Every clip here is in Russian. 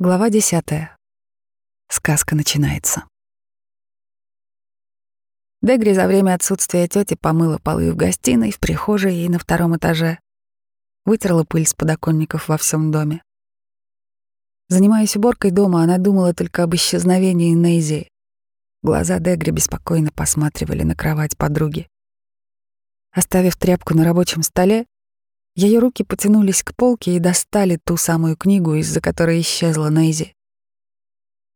Глава десятая. Сказка начинается. Дегри за время отсутствия тети помыла полы в гостиной, в прихожей и на втором этаже. Вытерла пыль с подоконников во всем доме. Занимаясь уборкой дома, она думала только об исчезновении Нейзи. Глаза Дегри беспокойно посматривали на кровать подруги. Оставив тряпку на рабочем столе, ее руки потянулись к полке и достали ту самую книгу, из-за которой исчезла Нейзи.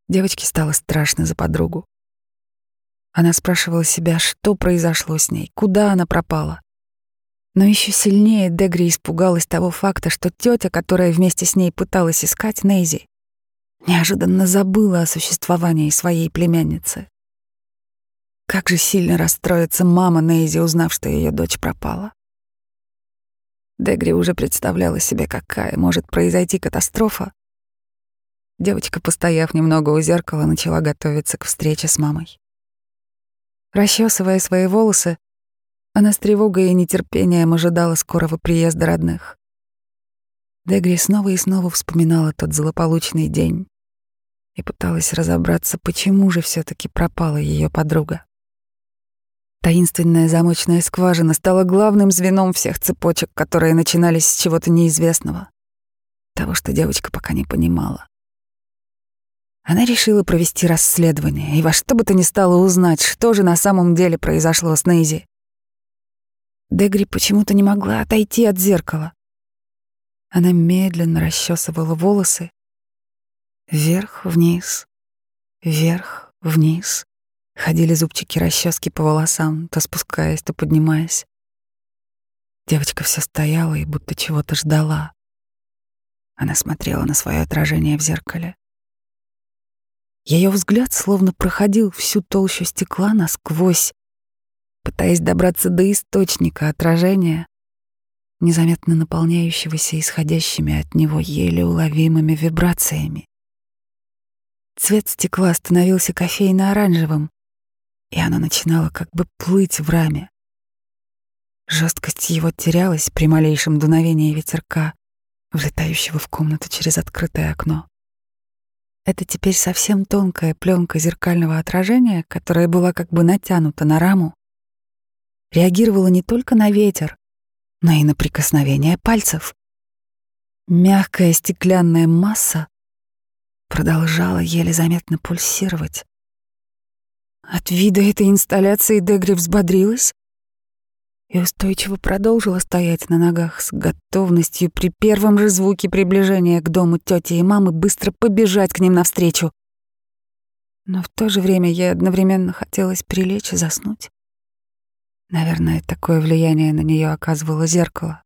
Девочке стало страшно за подругу. Она спрашивала себя, что произошло с ней, куда она пропала. Но еще сильнее Дегри испугалась того факта, что тетя, которая вместе с ней пыталась искать Нейзи, неожиданно забыла о существовании своей племянницы. Как же сильно расстроится мама Нейзи, узнав, что ее дочь пропала. Дегри уже представляла себе, какая может произойти катастрофа. Девочка, постояв немного у зеркала, начала готовиться к встрече с мамой. Расчесывая свои волосы, она с тревогой и нетерпением ожидала скорого приезда родных. Дегри снова и снова вспоминала тот злополучный день и пыталась разобраться, почему же все таки пропала ее подруга. Таинственная замочная скважина стала главным звеном всех цепочек, которые начинались с чего-то неизвестного, того, что девочка пока не понимала. Она решила провести расследование и во что бы то ни стало узнать, что же на самом деле произошло с Нейзи. Дегри почему-то не могла отойти от зеркала. Она медленно расчесывала волосы. Вверх-вниз, вверх-вниз. Ходили зубчики расчески по волосам, то спускаясь, то поднимаясь. Девочка все стояла и будто чего-то ждала. Она смотрела на свое отражение в зеркале. Ее взгляд словно проходил всю толщу стекла насквозь, пытаясь добраться до источника отражения, незаметно наполняющегося исходящими от него еле уловимыми вибрациями. Цвет стекла становился кофейно-оранжевым, и оно начинало как бы плыть в раме. Жесткость его терялась при малейшем дуновении ветерка, влетающего в комнату через открытое окно. Это теперь совсем тонкая пленка зеркального отражения, которая была как бы натянута на раму, реагировала не только на ветер, но и на прикосновение пальцев. Мягкая стеклянная масса продолжала еле заметно пульсировать, от вида этой инсталляции Дегри взбодрилась и устойчиво продолжила стоять на ногах с готовностью при первом же звуке приближения к дому тети и мамы быстро побежать к ним навстречу. Но в то же время ей одновременно хотелось прилечь и заснуть. Наверное, такое влияние на нее оказывало зеркало.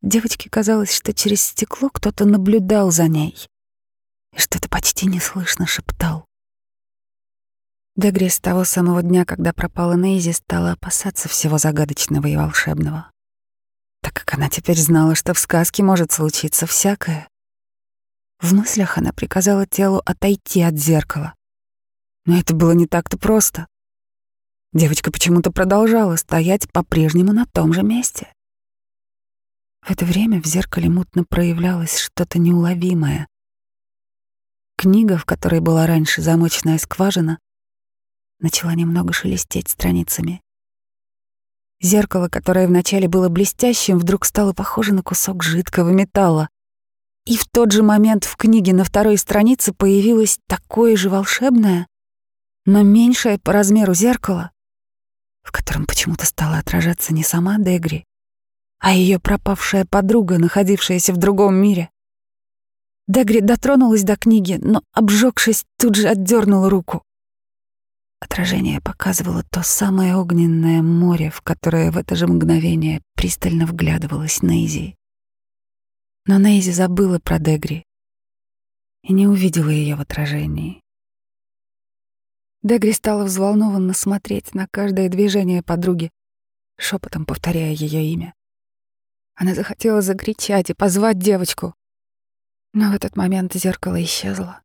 Девочке казалось, что через стекло кто-то наблюдал за ней и что-то почти неслышно шептал. Дегри с того самого дня, когда пропала Нейзи, стала опасаться всего загадочного и волшебного. Так как она теперь знала, что в сказке может случиться всякое. В мыслях она приказала телу отойти от зеркала. Но это было не так-то просто. Девочка почему-то продолжала стоять по-прежнему на том же месте. В это время в зеркале мутно проявлялось что-то неуловимое. Книга, в которой была раньше замочная скважина, начала немного шелестеть страницами. Зеркало, которое вначале было блестящим, вдруг стало похоже на кусок жидкого металла. И в тот же момент в книге на второй странице появилось такое же волшебное, но меньшее по размеру зеркало, в котором почему-то стала отражаться не сама Дегри, а ее пропавшая подруга, находившаяся в другом мире. Дегри дотронулась до книги, но, обжегшись, тут же отдернула руку. Отражение показывало то самое огненное море, в которое в это же мгновение пристально вглядывалась Нейзи. Но Нейзи забыла про Дегри и не увидела ее в отражении. Дегри стала взволнованно смотреть на каждое движение подруги, шепотом повторяя ее имя. Она захотела закричать и позвать девочку, но в этот момент зеркало исчезло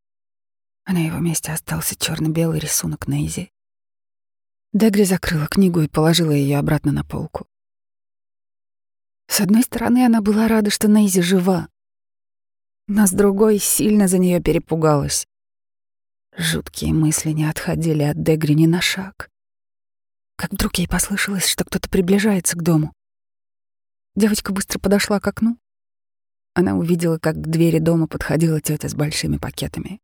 а на его месте остался черно-белый рисунок Нейзи. Дегри закрыла книгу и положила ее обратно на полку. С одной стороны, она была рада, что Нейзи жива. но с другой сильно за нее перепугалась. Жуткие мысли не отходили от Дегри ни на шаг. Как вдруг ей послышалось, что кто-то приближается к дому. Девочка быстро подошла к окну. Она увидела, как к двери дома подходила тетя с большими пакетами.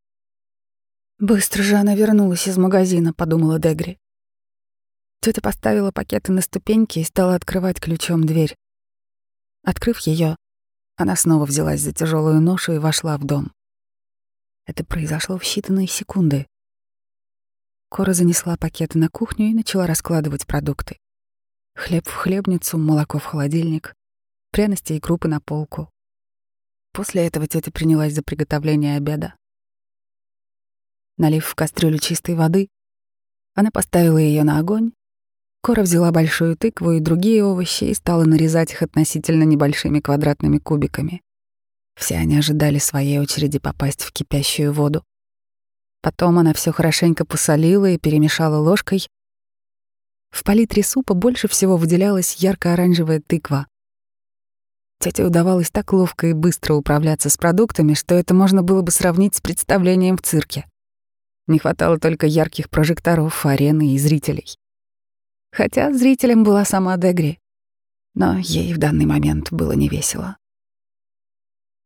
«Быстро же она вернулась из магазина», — подумала Дегри. Тетя поставила пакеты на ступеньки и стала открывать ключом дверь. Открыв ее, она снова взялась за тяжелую ношу и вошла в дом. Это произошло в считанные секунды. Кора занесла пакеты на кухню и начала раскладывать продукты. Хлеб в хлебницу, молоко в холодильник, пряности и крупы на полку. После этого тетя принялась за приготовление обеда. Налив в кастрюлю чистой воды, она поставила ее на огонь. Кора взяла большую тыкву и другие овощи и стала нарезать их относительно небольшими квадратными кубиками. Все они ожидали своей очереди попасть в кипящую воду. Потом она все хорошенько посолила и перемешала ложкой. В палитре супа больше всего выделялась ярко-оранжевая тыква. Тете удавалось так ловко и быстро управляться с продуктами, что это можно было бы сравнить с представлением в цирке. Не хватало только ярких прожекторов, арены и зрителей. Хотя зрителем была сама Дегри, но ей в данный момент было невесело.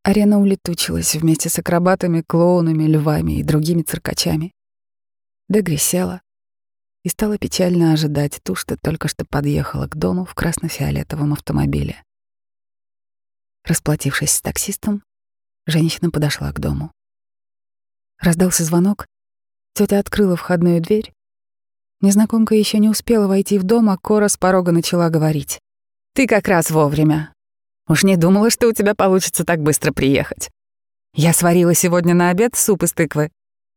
Арена улетучилась вместе с акробатами, клоунами, львами и другими циркачами. Дегри села и стала печально ожидать ту, что только что подъехала к дому в красно-фиолетовом автомобиле. Расплатившись с таксистом, женщина подошла к дому. Раздался звонок, Тетя открыла входную дверь. Незнакомка еще не успела войти в дом, а Кора с порога начала говорить. «Ты как раз вовремя. Уж не думала, что у тебя получится так быстро приехать. Я сварила сегодня на обед суп из тыквы.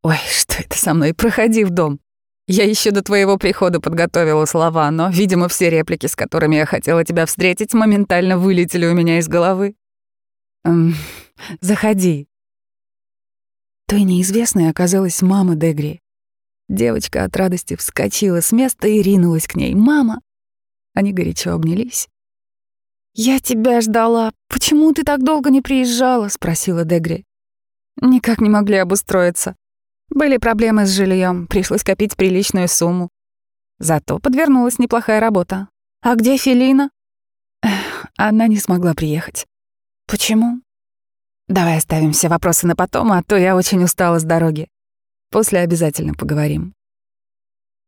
Ой, что это со мной? Проходи в дом. Я еще до твоего прихода подготовила слова, но, видимо, все реплики, с которыми я хотела тебя встретить, моментально вылетели у меня из головы. Эм, заходи. Той неизвестной оказалась мама Дегри. Девочка от радости вскочила с места и ринулась к ней. «Мама!» Они горячо обнялись. «Я тебя ждала. Почему ты так долго не приезжала?» — спросила Дегри. «Никак не могли обустроиться. Были проблемы с жильем, пришлось копить приличную сумму. Зато подвернулась неплохая работа. А где Филина?» Она не смогла приехать. «Почему?» Давай оставим все вопросы на потом, а то я очень устала с дороги. После обязательно поговорим.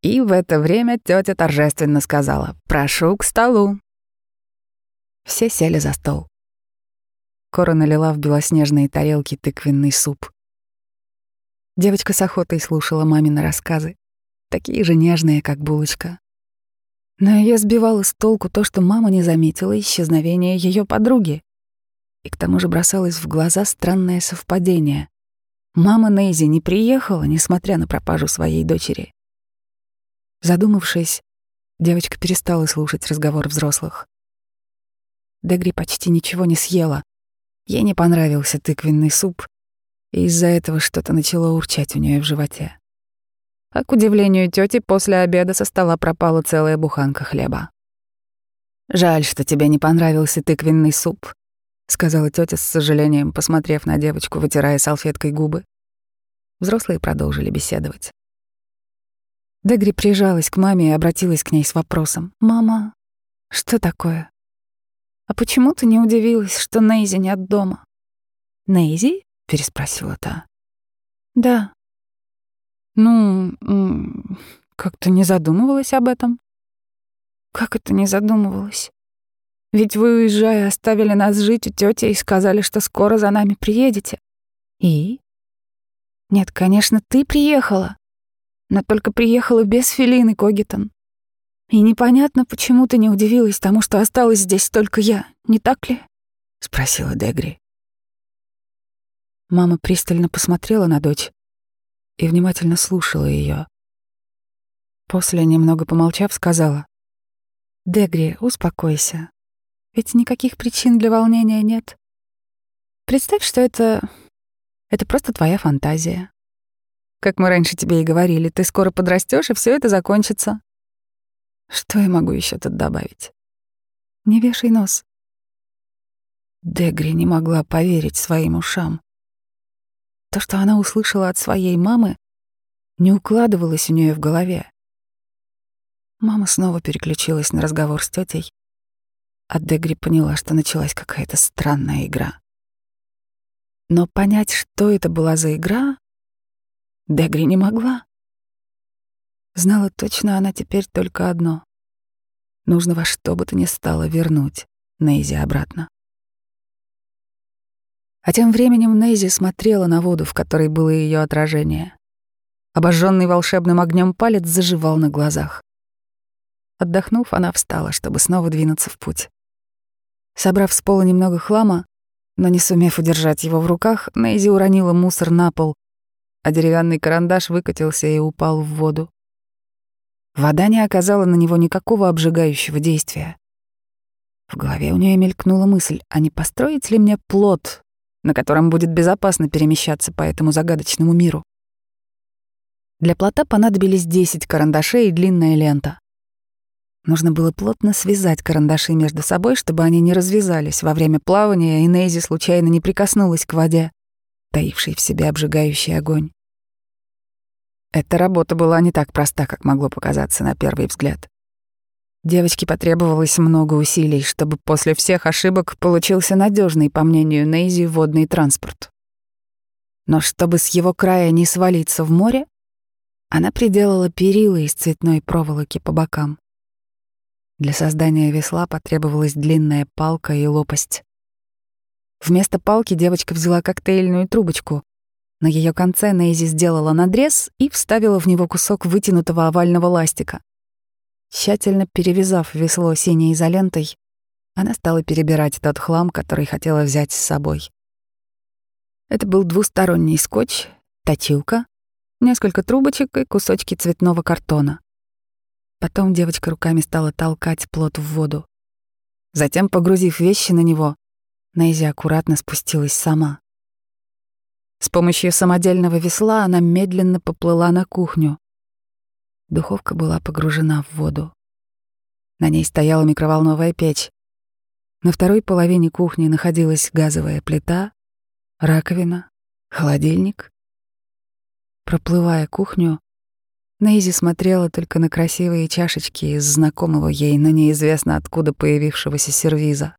И в это время тетя торжественно сказала «Прошу к столу». Все сели за стол. Кора налила в белоснежные тарелки тыквенный суп. Девочка с охотой слушала мамины рассказы, такие же нежные, как булочка. Но ее сбивало с толку то, что мама не заметила исчезновения ее подруги. И к тому же бросалось в глаза странное совпадение. Мама Нейзи не приехала, несмотря на пропажу своей дочери. Задумавшись, девочка перестала слушать разговор взрослых. Дегри почти ничего не съела. Ей не понравился тыквенный суп, и из-за этого что-то начало урчать у нее в животе. А к удивлению тети, после обеда со стола пропала целая буханка хлеба. «Жаль, что тебе не понравился тыквенный суп», сказала тетя с сожалением, посмотрев на девочку, вытирая салфеткой губы. Взрослые продолжили беседовать. Дегри прижалась к маме и обратилась к ней с вопросом. «Мама, что такое? А почему ты не удивилась, что Нейзи нет дома?» «Нейзи?» — переспросила та. «Да». «Ну, как-то не задумывалась об этом». «Как это не задумывалась?» Ведь вы, уезжая, оставили нас жить у тети и сказали, что скоро за нами приедете. И? Нет, конечно, ты приехала. Но только приехала без Филины Когитон. И непонятно, почему ты не удивилась тому, что осталась здесь только я, не так ли? Спросила Дегри. Мама пристально посмотрела на дочь и внимательно слушала ее. После, немного помолчав, сказала. «Дегри, успокойся. Ведь никаких причин для волнения нет. Представь, что это... Это просто твоя фантазия. Как мы раньше тебе и говорили, ты скоро подрастешь, и все это закончится. Что я могу еще тут добавить? Не вешай нос. Дегри не могла поверить своим ушам. То, что она услышала от своей мамы, не укладывалось у нее в голове. Мама снова переключилась на разговор с тетей, а Дегри поняла, что началась какая-то странная игра. Но понять, что это была за игра, Дегри не могла. Знала точно она теперь только одно. Нужно во что бы то ни стало вернуть Нейзи обратно. А тем временем Нейзи смотрела на воду, в которой было ее отражение. Обожженный волшебным огнем палец заживал на глазах. Отдохнув, она встала, чтобы снова двинуться в путь. Собрав с пола немного хлама, но не сумев удержать его в руках, Нейзи уронила мусор на пол, а деревянный карандаш выкатился и упал в воду. Вода не оказала на него никакого обжигающего действия. В голове у нее мелькнула мысль, а не построить ли мне плод, на котором будет безопасно перемещаться по этому загадочному миру? Для плота понадобились 10 карандашей и длинная лента. Нужно было плотно связать карандаши между собой, чтобы они не развязались во время плавания, и Нейзи случайно не прикоснулась к воде, таившей в себе обжигающий огонь. Эта работа была не так проста, как могло показаться на первый взгляд. Девочке потребовалось много усилий, чтобы после всех ошибок получился надежный, по мнению Нейзи, водный транспорт. Но чтобы с его края не свалиться в море, она приделала перила из цветной проволоки по бокам. Для создания весла потребовалась длинная палка и лопасть. Вместо палки девочка взяла коктейльную трубочку. На ее конце Нейзи сделала надрез и вставила в него кусок вытянутого овального ластика. Тщательно перевязав весло синей изолентой, она стала перебирать тот хлам, который хотела взять с собой. Это был двусторонний скотч, точилка, несколько трубочек и кусочки цветного картона. Потом девочка руками стала толкать плот в воду. Затем, погрузив вещи на него, Нейзи аккуратно спустилась сама. С помощью самодельного весла она медленно поплыла на кухню. Духовка была погружена в воду. На ней стояла микроволновая печь. На второй половине кухни находилась газовая плита, раковина, холодильник. Проплывая кухню, Нейзи смотрела только на красивые чашечки из знакомого ей, но неизвестно откуда появившегося сервиза.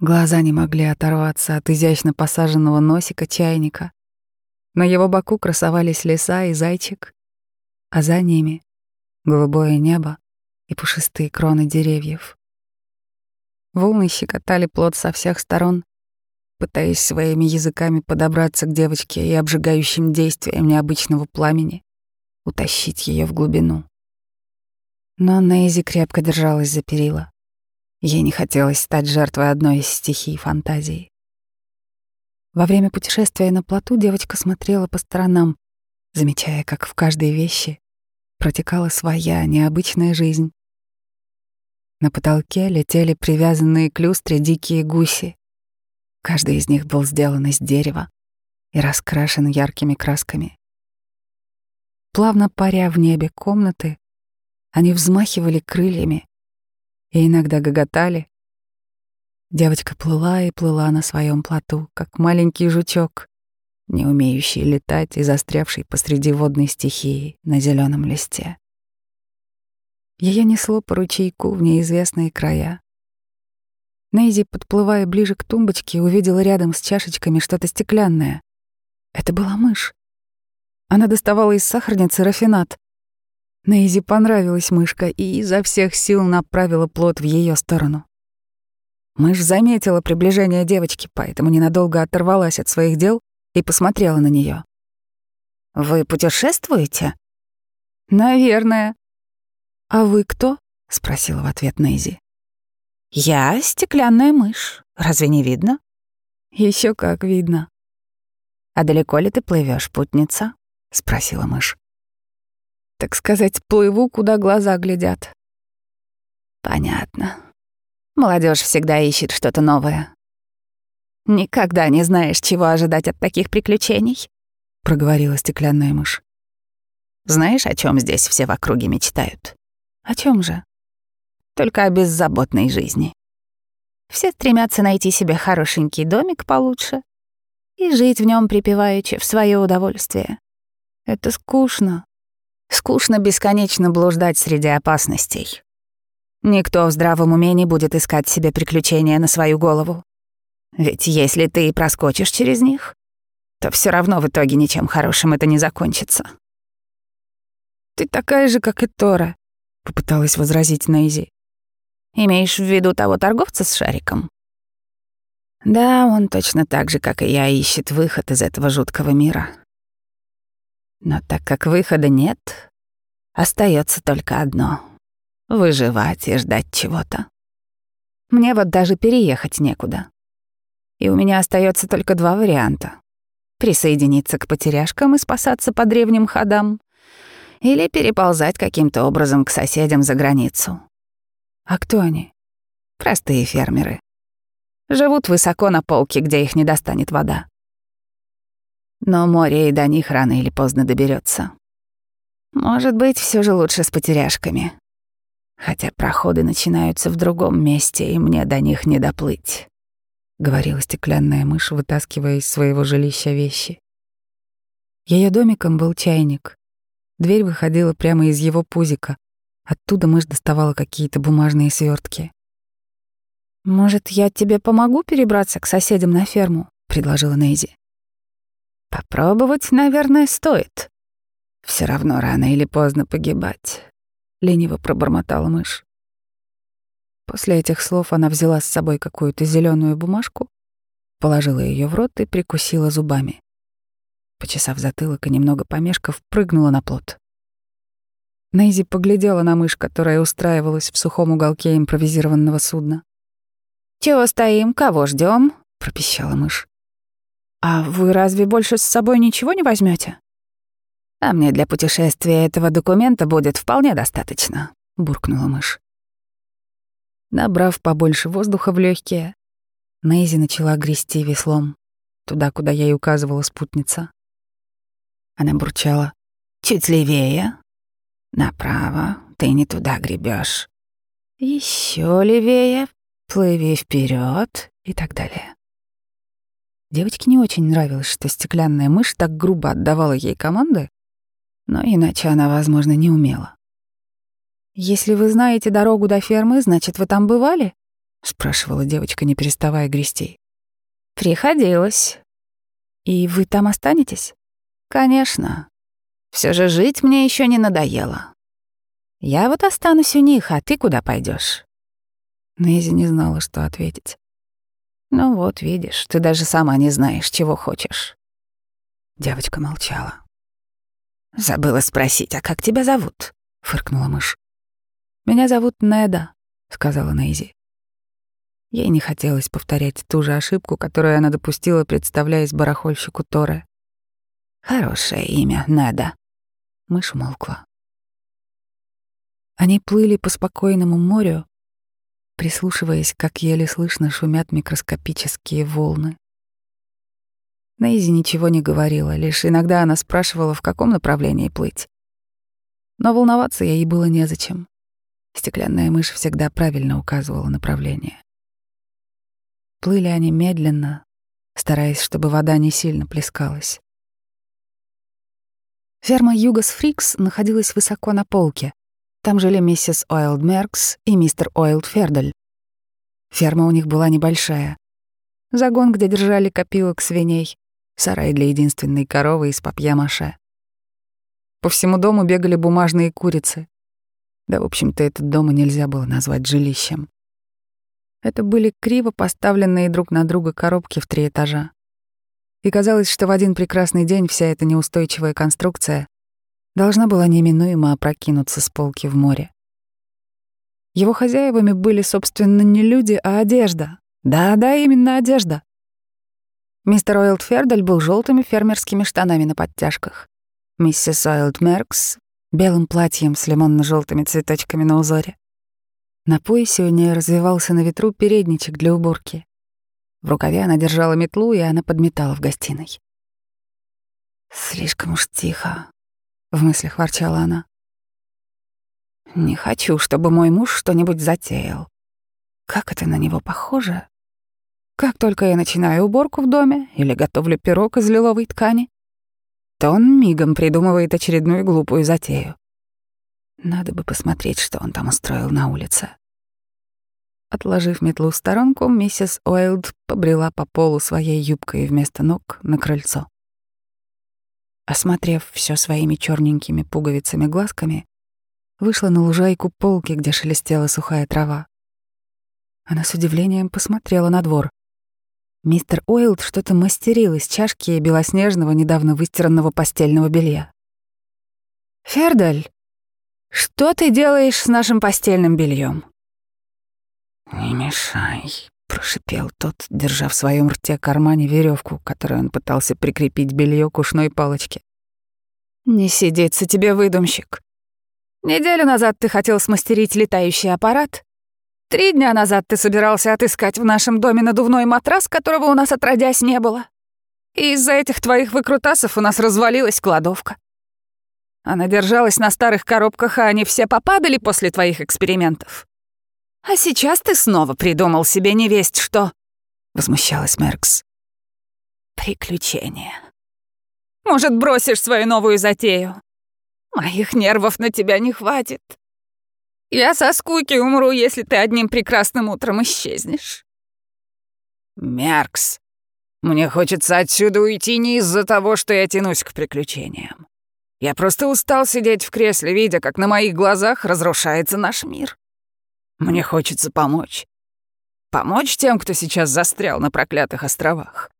Глаза не могли оторваться от изящно посаженного носика чайника. На его боку красовались леса и зайчик, а за ними — голубое небо и пушистые кроны деревьев. Волны щекотали плод со всех сторон, пытаясь своими языками подобраться к девочке и обжигающим действиям необычного пламени утащить ее в глубину. Но Нейзи крепко держалась за перила. Ей не хотелось стать жертвой одной из стихий фантазии. Во время путешествия на плоту девочка смотрела по сторонам, замечая, как в каждой вещи протекала своя необычная жизнь. На потолке летели привязанные к люстре дикие гуси. Каждый из них был сделан из дерева и раскрашен яркими красками. Плавно паря в небе комнаты, они взмахивали крыльями и иногда гоготали. Девочка плыла и плыла на своем плоту, как маленький жучок, не умеющий летать и застрявший посреди водной стихии на зеленом листе. Ее несло по ручейку в неизвестные края. Нейзи, подплывая ближе к тумбочке, увидела рядом с чашечками что-то стеклянное. Это была мышь. Она доставала из сахарницы рафинат. Нейзи понравилась мышка и изо всех сил направила плод в ее сторону. Мышь заметила приближение девочки, поэтому ненадолго оторвалась от своих дел и посмотрела на нее. «Вы путешествуете?» «Наверное». «А вы кто?» — спросила в ответ Нейзи. «Я стеклянная мышь. Разве не видно?» Еще как видно. «А далеко ли ты плывешь, путница?» — спросила мышь. «Так сказать, плыву, куда глаза глядят». «Понятно. Молодежь всегда ищет что-то новое. Никогда не знаешь, чего ожидать от таких приключений», — проговорила стеклянная мышь. «Знаешь, о чем здесь все в округе мечтают?» «О чем же?» «Только о беззаботной жизни. Все стремятся найти себе хорошенький домик получше и жить в нем припеваючи в свое удовольствие. Это скучно. Скучно бесконечно блуждать среди опасностей. Никто в здравом уме не будет искать себе приключения на свою голову. Ведь если ты и проскочишь через них, то все равно в итоге ничем хорошим это не закончится. «Ты такая же, как и Тора», — попыталась возразить Нейзи. «Имеешь в виду того торговца с шариком?» «Да, он точно так же, как и я, ищет выход из этого жуткого мира. Но так как выхода нет, остается только одно — выживать и ждать чего-то. Мне вот даже переехать некуда. И у меня остается только два варианта — присоединиться к потеряшкам и спасаться по древним ходам или переползать каким-то образом к соседям за границу. А кто они? Простые фермеры. Живут высоко на полке, где их не достанет вода. Но море и до них рано или поздно доберется. Может быть, все же лучше с потеряшками. Хотя проходы начинаются в другом месте, и мне до них не доплыть, — говорила стеклянная мышь, вытаскивая из своего жилища вещи. Ее домиком был чайник. Дверь выходила прямо из его пузика. Оттуда мышь доставала какие-то бумажные свертки. «Может, я тебе помогу перебраться к соседям на ферму?» — предложила Нейзи. «Попробовать, наверное, стоит. Все равно рано или поздно погибать», — лениво пробормотала мышь. После этих слов она взяла с собой какую-то зеленую бумажку, положила ее в рот и прикусила зубами почесав затылок и немного помешков, прыгнула на плот. Нейзи поглядела на мышь, которая устраивалась в сухом уголке импровизированного судна. «Чего стоим? Кого ждем? пропищала мышь. «А вы разве больше с собой ничего не возьмете? «А мне для путешествия этого документа будет вполне достаточно», — буркнула мышь. Набрав побольше воздуха в легкие, Нейзи начала грести веслом, туда, куда ей указывала спутница. Она бурчала. «Чуть левее. Направо. Ты не туда гребешь. Еще левее. Плыви вперед и так далее». Девочке не очень нравилось, что стеклянная мышь так грубо отдавала ей команды, но иначе она, возможно, не умела. «Если вы знаете дорогу до фермы, значит, вы там бывали?» — спрашивала девочка, не переставая грести. «Приходилось. И вы там останетесь?» Конечно. Все же жить мне еще не надоело. Я вот останусь у них, а ты куда пойдешь? Нейзи не знала, что ответить. Ну вот, видишь, ты даже сама не знаешь, чего хочешь. Девочка молчала. Забыла спросить, а как тебя зовут? фыркнула мышь. Меня зовут Неда, сказала Нейзи. Ей не хотелось повторять ту же ошибку, которую она допустила, представляясь барахольщику Торы. Хорошее имя, Неда. Мышь умолкла. Они плыли по спокойному морю, прислушиваясь, как еле слышно шумят микроскопические волны. Нейзи ничего не говорила, лишь иногда она спрашивала, в каком направлении плыть. Но волноваться ей было незачем. Стеклянная мышь всегда правильно указывала направление. Плыли они медленно, стараясь, чтобы вода не сильно плескалась. Ферма Югас Фрикс находилась высоко на полке. Там жили миссис Ойлд Меркс и мистер Ойлд Фердель. Ферма у них была небольшая. Загон, где держали копилок свиней, сарай для единственной коровы из папья-маше. По всему дому бегали бумажные курицы. Да, в общем-то, этот дом и нельзя было назвать жилищем. Это были криво поставленные друг на друга коробки в три этажа и казалось, что в один прекрасный день вся эта неустойчивая конструкция должна была неминуемо опрокинуться с полки в море. Его хозяевами были, собственно, не люди, а одежда. Да-да, именно одежда. Мистер Ойлд Фердель был желтыми фермерскими штанами на подтяжках. Миссис Ойлд Меркс — белым платьем с лимонно-желтыми цветочками на узоре. На поясе у нее развивался на ветру передничек для уборки. В рукаве она держала метлу, и она подметала в гостиной. «Слишком уж тихо», — в мыслях ворчала она. «Не хочу, чтобы мой муж что-нибудь затеял. Как это на него похоже? Как только я начинаю уборку в доме или готовлю пирог из лиловой ткани, то он мигом придумывает очередную глупую затею. Надо бы посмотреть, что он там устроил на улице. Отложив метлу в сторонку, миссис Уайлд побрела по полу своей юбкой вместо ног на крыльцо. Осмотрев все своими черненькими пуговицами-глазками, вышла на лужайку полки, где шелестела сухая трава. Она с удивлением посмотрела на двор. Мистер Уайлд что-то мастерил из чашки и белоснежного, недавно выстиранного постельного белья. «Фердаль, что ты делаешь с нашим постельным бельем? «Не мешай», прошипел тот, держа в своем рте кармане веревку, которую он пытался прикрепить белье к ушной палочке. «Не сидится тебе, выдумщик. Неделю назад ты хотел смастерить летающий аппарат. Три дня назад ты собирался отыскать в нашем доме надувной матрас, которого у нас отродясь не было. И из-за этих твоих выкрутасов у нас развалилась кладовка. Она держалась на старых коробках, а они все попадали после твоих экспериментов. А сейчас ты снова придумал себе невесть что, возмущалась Меркс. Приключения. Может, бросишь свою новую затею? Моих нервов на тебя не хватит. Я со скуки умру, если ты одним прекрасным утром исчезнешь. Меркс, мне хочется отсюда уйти не из-за того, что я тянусь к приключениям. Я просто устал сидеть в кресле, видя, как на моих глазах разрушается наш мир. Мне хочется помочь. Помочь тем, кто сейчас застрял на проклятых островах.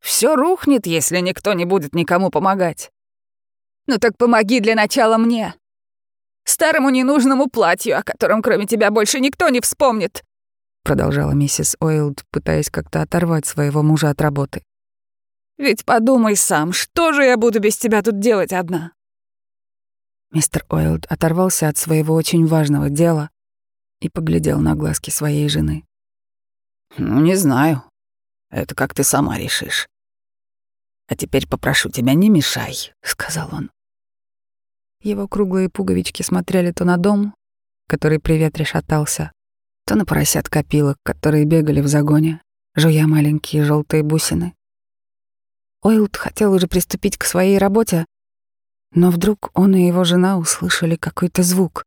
Все рухнет, если никто не будет никому помогать. Ну так помоги для начала мне. Старому ненужному платью, о котором кроме тебя больше никто не вспомнит. Продолжала миссис Ойлд, пытаясь как-то оторвать своего мужа от работы. Ведь подумай сам, что же я буду без тебя тут делать одна? Мистер Ойлд оторвался от своего очень важного дела и поглядел на глазки своей жены. «Ну, не знаю. Это как ты сама решишь. А теперь попрошу тебя, не мешай», — сказал он. Его круглые пуговички смотрели то на дом, который при ветре шатался, то на поросят копилок, которые бегали в загоне, жуя маленькие желтые бусины. Ойлд хотел уже приступить к своей работе, но вдруг он и его жена услышали какой-то звук.